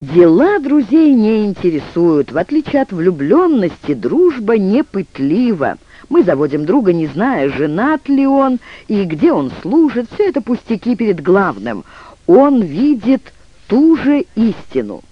Дела друзей не интересуют. В отличие от влюбленности, дружба не пытлива. Мы заводим друга, не зная, женат ли он и где он служит. Все это пустяки перед главным. Он видит ту же истину.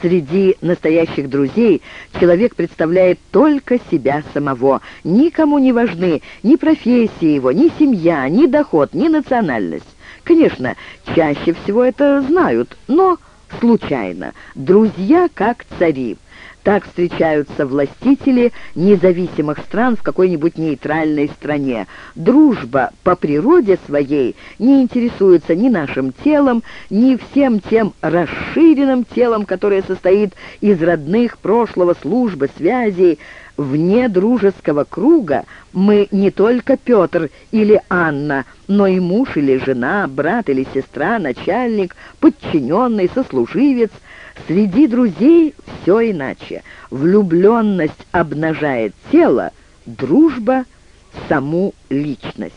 Среди настоящих друзей человек представляет только себя самого. Никому не важны ни профессия его, ни семья, ни доход, ни национальность. Конечно, чаще всего это знают, но случайно. Друзья как цари. Так встречаются властители независимых стран в какой-нибудь нейтральной стране. Дружба по природе своей не интересуется ни нашим телом, ни всем тем расширенным телом, которое состоит из родных прошлого, службы, связей. Вне дружеского круга мы не только Петр или Анна, но и муж или жена, брат или сестра, начальник, подчиненный, сослуживец – Среди друзей все иначе. Влюбленность обнажает тело, дружба — саму личность.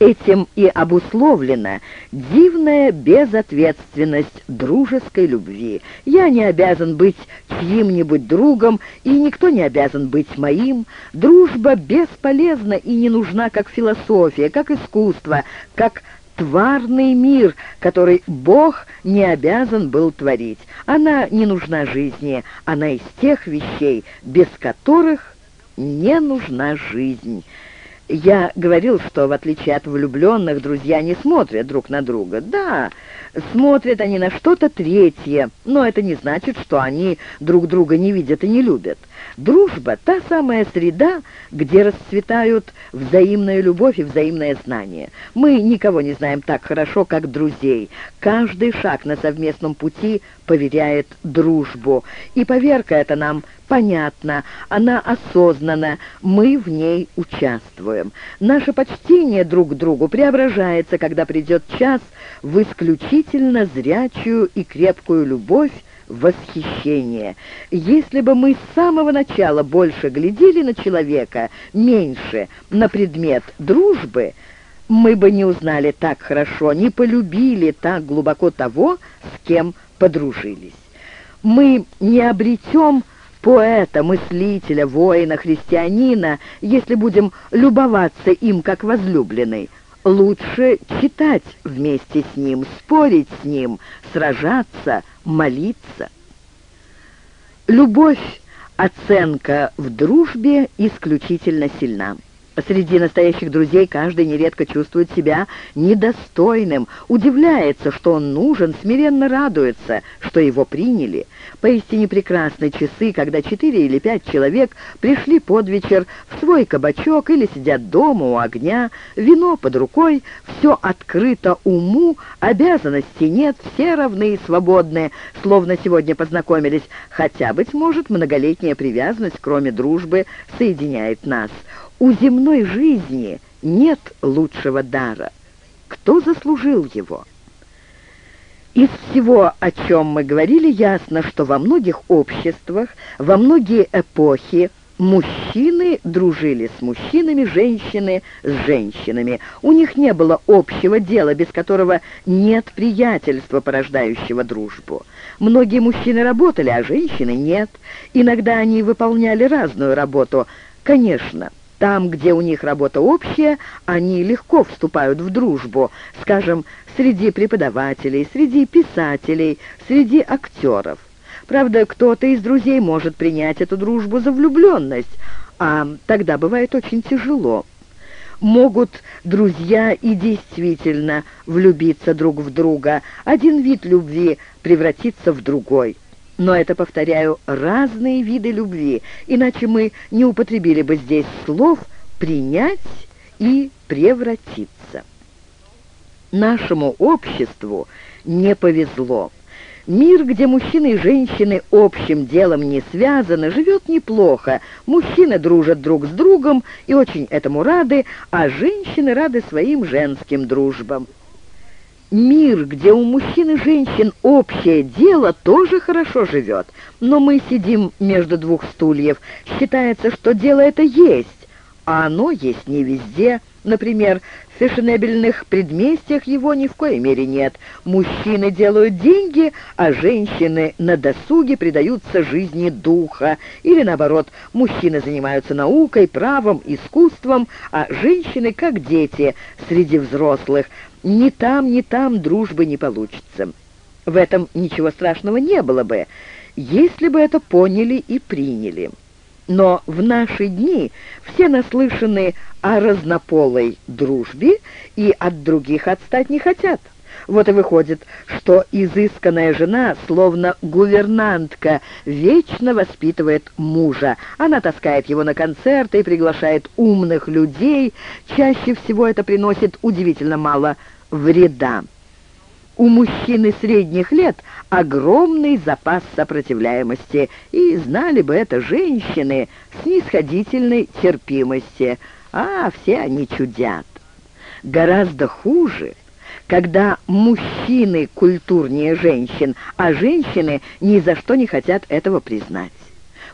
Этим и обусловлена дивная безответственность дружеской любви. Я не обязан быть чьим-нибудь другом, и никто не обязан быть моим. Дружба бесполезна и не нужна как философия, как искусство, как тварный мир, который Бог не обязан был творить. Она не нужна жизни, она из тех вещей, без которых не нужна жизнь». Я говорил, что, в отличие от влюбленных, друзья не смотрят друг на друга. Да, смотрят они на что-то третье, но это не значит, что они друг друга не видят и не любят. Дружба — та самая среда, где расцветают взаимная любовь и взаимное знание. Мы никого не знаем так хорошо, как друзей. Каждый шаг на совместном пути поверяет дружбу. И поверка эта нам понятна, она осознанна, мы в ней участвуем. Наше почтение друг к другу преображается, когда придет час в исключительно зрячую и крепкую любовь, восхищение. Если бы мы с самого начала больше глядели на человека, меньше на предмет дружбы, мы бы не узнали так хорошо, не полюбили так глубоко того, с кем подружились. Мы не обретем поэта, мыслителя, воина, христианина, если будем любоваться им как возлюбленный. Лучше читать вместе с ним, спорить с ним, сражаться, молиться. Любовь, оценка в дружбе исключительно сильна. Среди настоящих друзей каждый нередко чувствует себя недостойным, удивляется, что он нужен, смиренно радуется, что его приняли. Поистине прекрасны часы, когда четыре или пять человек пришли под вечер в свой кабачок или сидят дома у огня, вино под рукой, все открыто уму, обязанностей нет, все равны и свободны, словно сегодня познакомились, хотя, быть может, многолетняя привязанность, кроме дружбы, соединяет нас. У земной жизни нет лучшего дара. Кто заслужил его? Из всего, о чем мы говорили, ясно, что во многих обществах, во многие эпохи мужчины дружили с мужчинами, женщины с женщинами. У них не было общего дела, без которого нет приятельства, порождающего дружбу. Многие мужчины работали, а женщины нет. Иногда они выполняли разную работу. Конечно, там, где у них работа общая, они легко вступают в дружбу, скажем, среди преподавателей, среди писателей, среди актеров. Правда, кто-то из друзей может принять эту дружбу за влюбленность, а тогда бывает очень тяжело. Могут друзья и действительно влюбиться друг в друга, один вид любви превратиться в другой. Но это, повторяю, разные виды любви, иначе мы не употребили бы здесь слов «принять» и «превратиться». Нашему обществу не повезло. Мир, где мужчины и женщины общим делом не связаны, живет неплохо. Мужчины дружат друг с другом и очень этому рады, а женщины рады своим женским дружбам. Мир, где у мужчин и женщин общее дело, тоже хорошо живет. Но мы сидим между двух стульев. Считается, что дело это есть, а оно есть не везде. Например, в фешенебельных предместьях его ни в коей мере нет. Мужчины делают деньги, а женщины на досуге предаются жизни духа. Или наоборот, мужчины занимаются наукой, правом, искусством, а женщины, как дети, среди взрослых. Ни там, ни там дружбы не получится. В этом ничего страшного не было бы, если бы это поняли и приняли. Но в наши дни все наслышаны о разнополой дружбе и от других отстать не хотят. Вот и выходит, что изысканная жена, словно гувернантка, вечно воспитывает мужа. Она таскает его на концерты и приглашает умных людей. Чаще всего это приносит удивительно мало вреда у мужчины средних лет огромный запас сопротивляемости, и знали бы это женщины снисходительной терпимости, а все они чудят. Гораздо хуже, когда мужчины культурнее женщин, а женщины ни за что не хотят этого признать.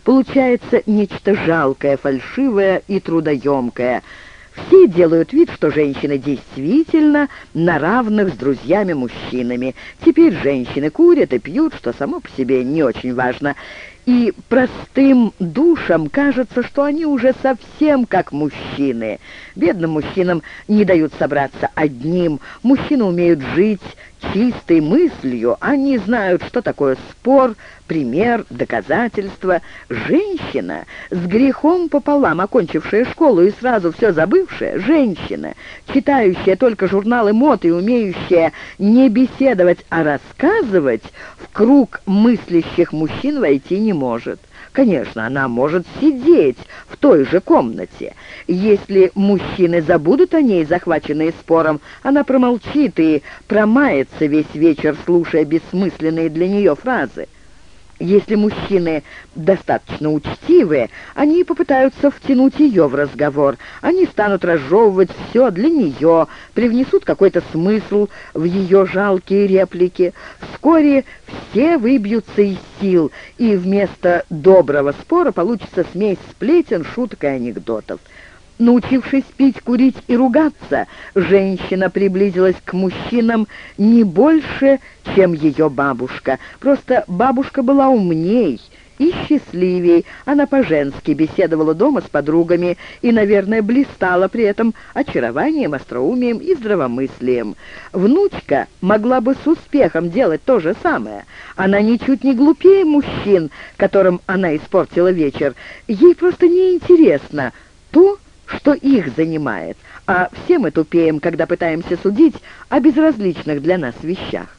Получается нечто жалкое, фальшивое и трудоемкое – все делают вид, что женщины действительно на равных с друзьями-мужчинами. Теперь женщины курят и пьют, что само по себе не очень важно. И простым душам кажется, что они уже совсем как мужчины. Бедным мужчинам не дают собраться одним. Мужчины умеют жить чистой мыслью. Они знают, что такое спор, пример, доказательство. Женщина, с грехом пополам окончившая школу и сразу все забывшая, женщина, читающая только журналы мод и умеющая не беседовать, а рассказывать, в круг мыслящих мужчин войти не может. Конечно, она может сидеть в той же комнате. Если мужчины забудут о ней, захваченные спором, она промолчит и промается весь вечер, слушая бессмысленные для нее фразы. Если мужчины достаточно учтивые, они попытаются втянуть ее в разговор. Они станут разжевывать все для нее, привнесут какой-то смысл в ее жалкие реплики. Вскоре все выбьются из сил, и вместо доброго спора получится смесь сплетен, шуток и анекдотов. Научившись пить, курить и ругаться, женщина приблизилась к мужчинам не больше, чем ее бабушка. Просто бабушка была умней и счастливей. Она по-женски беседовала дома с подругами и, наверное, блистала при этом очарованием, остроумием и здравомыслием. Внучка могла бы с успехом делать то же самое. Она ничуть не глупее мужчин, которым она испортила вечер. Ей просто неинтересно то, что их занимает, а все мы тупеем, когда пытаемся судить о безразличных для нас вещах.